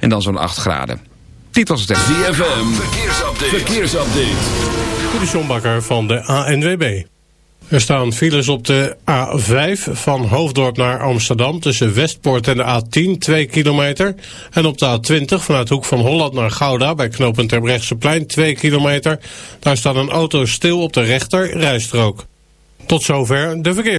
en dan zo'n 8 graden. Dit was het. ZFM, verkeersupdate. verkeersupdate. De van de ANWB. Er staan files op de A5 van Hoofddorp naar Amsterdam tussen Westpoort en de A10 2 kilometer. En op de A20 vanuit Hoek van Holland naar Gouda bij knooppunt plein 2 kilometer. Daar staat een auto stil op de rechter rijstrook. Tot zover de verkeer.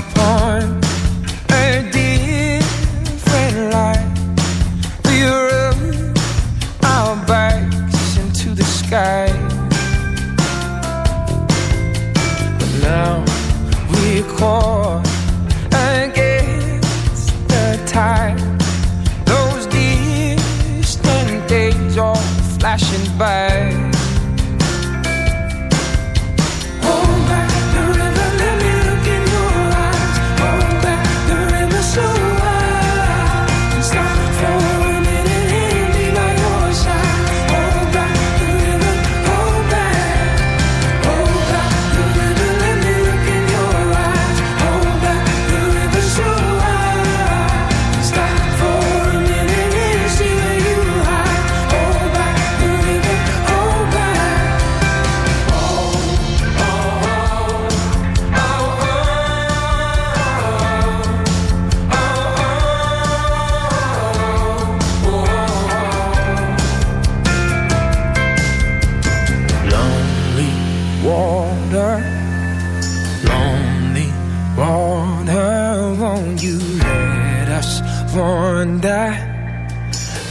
one that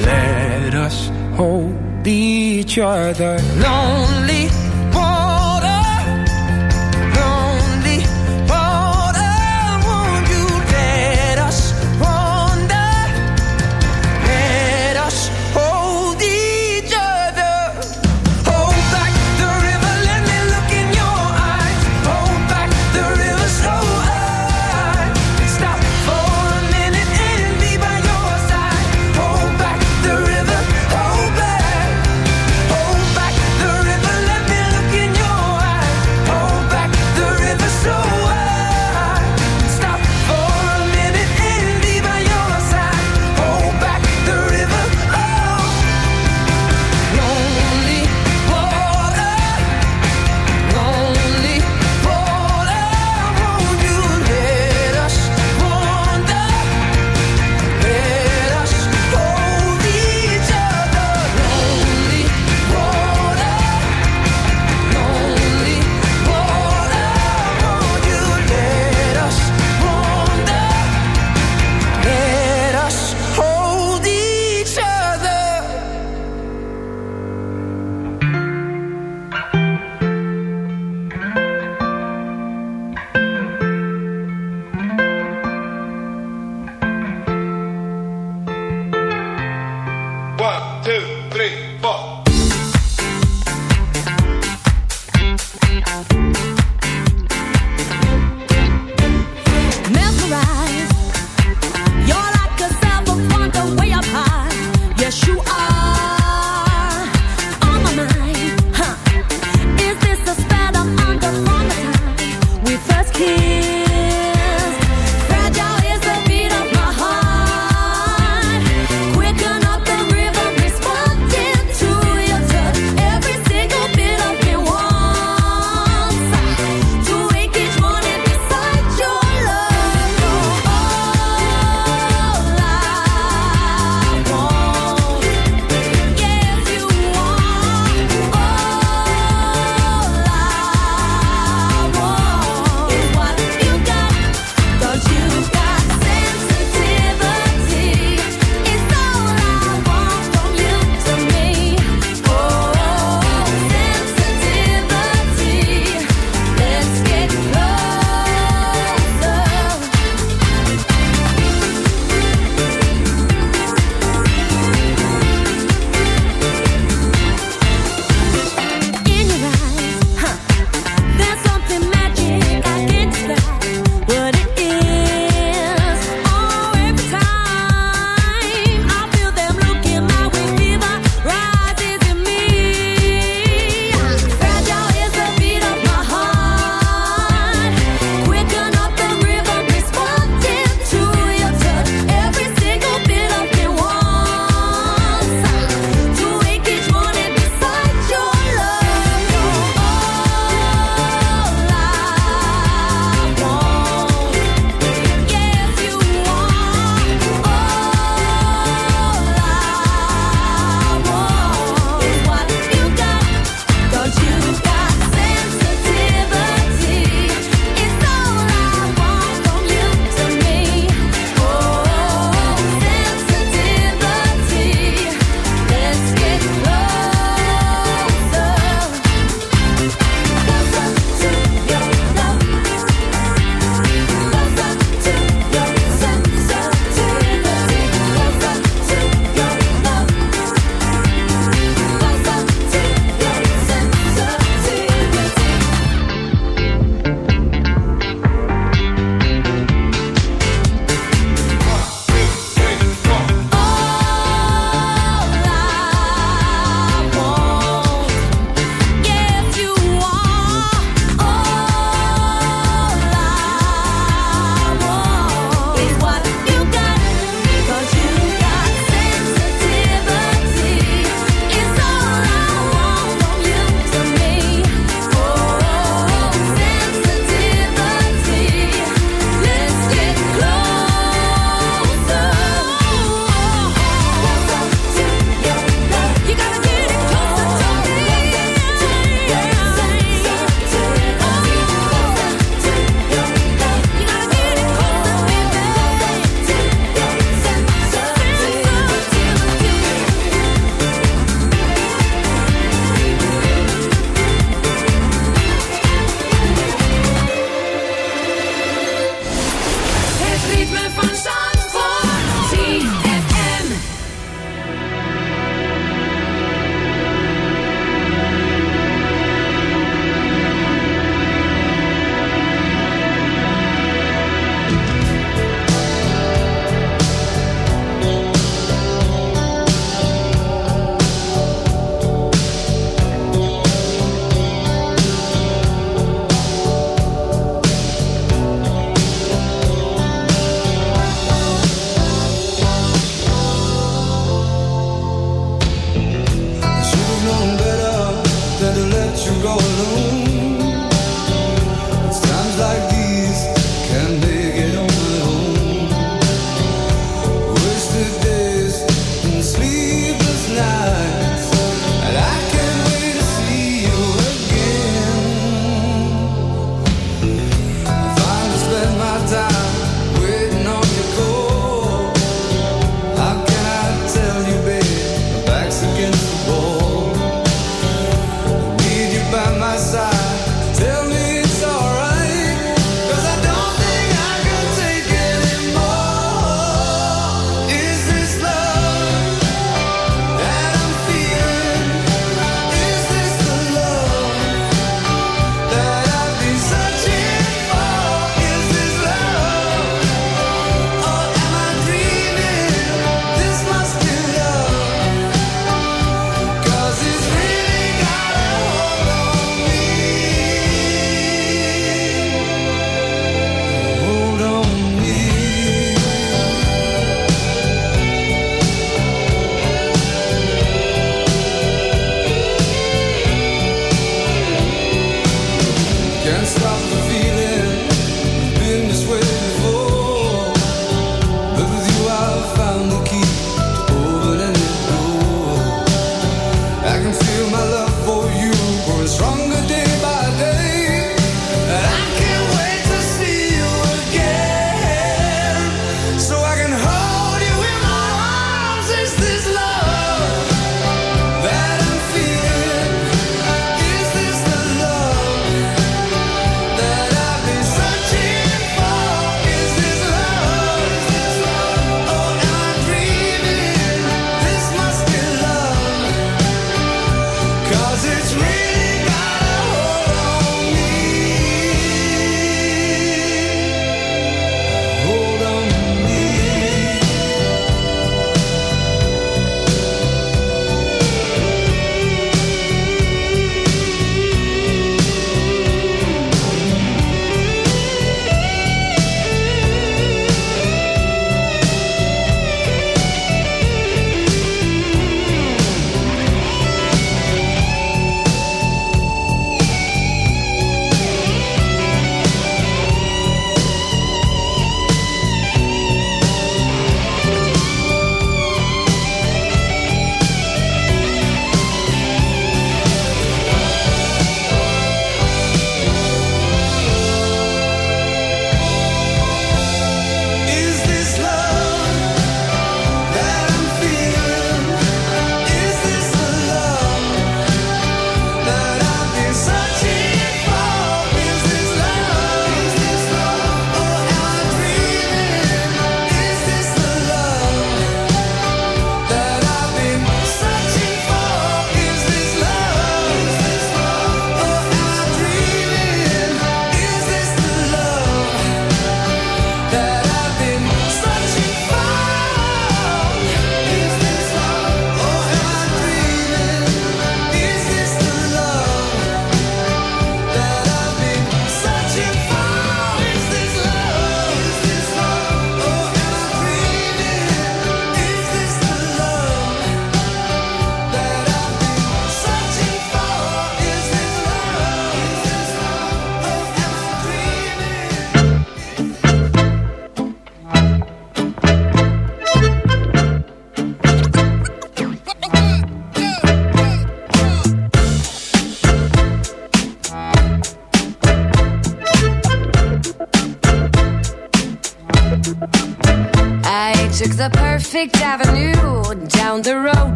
let us hold each other lonely.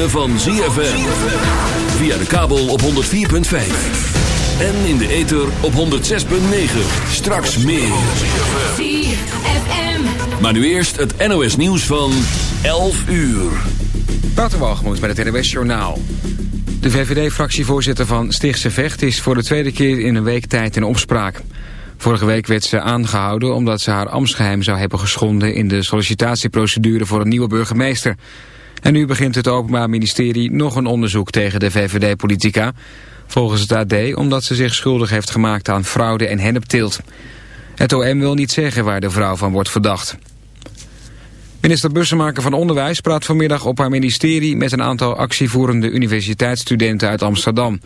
ritme van ZFM. Via de kabel op 104.5. En in de ether op 106.9. Straks meer. ZFM. Maar nu eerst het NOS nieuws van 11 uur. Waterwalgemoed bij het NWS Journaal. De VVD-fractievoorzitter van Stichtse Vecht is voor de tweede keer in een week tijd in opspraak. Vorige week werd ze aangehouden omdat ze haar ambtsgeheim zou hebben geschonden in de sollicitatieprocedure voor een nieuwe burgemeester. En nu begint het Openbaar Ministerie nog een onderzoek tegen de VVD-politica. Volgens het AD omdat ze zich schuldig heeft gemaakt aan fraude en hennepteelt. Het OM wil niet zeggen waar de vrouw van wordt verdacht. Minister Bussemaker van Onderwijs praat vanmiddag op haar ministerie met een aantal actievoerende universiteitsstudenten uit Amsterdam.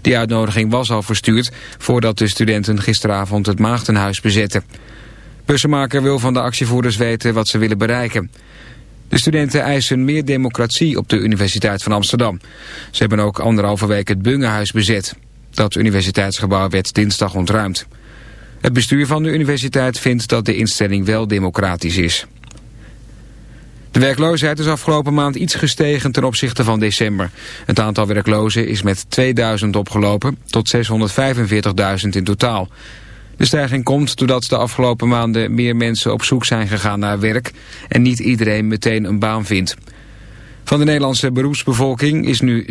Die uitnodiging was al verstuurd voordat de studenten gisteravond het Maagdenhuis bezetten. Bussemaker wil van de actievoerders weten wat ze willen bereiken. De studenten eisen meer democratie op de Universiteit van Amsterdam. Ze hebben ook anderhalve week het Bungehuis bezet. Dat universiteitsgebouw werd dinsdag ontruimd. Het bestuur van de universiteit vindt dat de instelling wel democratisch is. De werkloosheid is afgelopen maand iets gestegen ten opzichte van december. Het aantal werklozen is met 2000 opgelopen tot 645.000 in totaal. De stijging komt doordat de afgelopen maanden meer mensen op zoek zijn gegaan naar werk en niet iedereen meteen een baan vindt. Van de Nederlandse beroepsbevolking is nu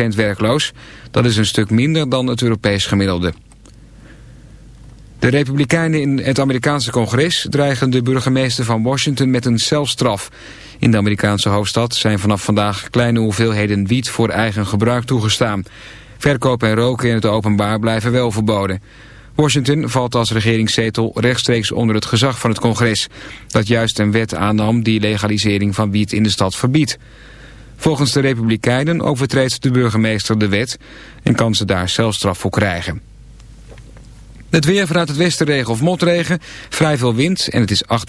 7,2% werkloos. Dat is een stuk minder dan het Europees gemiddelde. De Republikeinen in het Amerikaanse congres dreigen de burgemeester van Washington met een celstraf. In de Amerikaanse hoofdstad zijn vanaf vandaag kleine hoeveelheden wiet voor eigen gebruik toegestaan. Verkoop en roken in het openbaar blijven wel verboden. Washington valt als regeringszetel rechtstreeks onder het gezag van het congres... dat juist een wet aannam die legalisering van wiet in de stad verbiedt. Volgens de Republikeinen overtreedt de burgemeester de wet... en kan ze daar celstraf voor krijgen. Het weer vanuit het westen regen of motregen, vrij veel wind en het is 8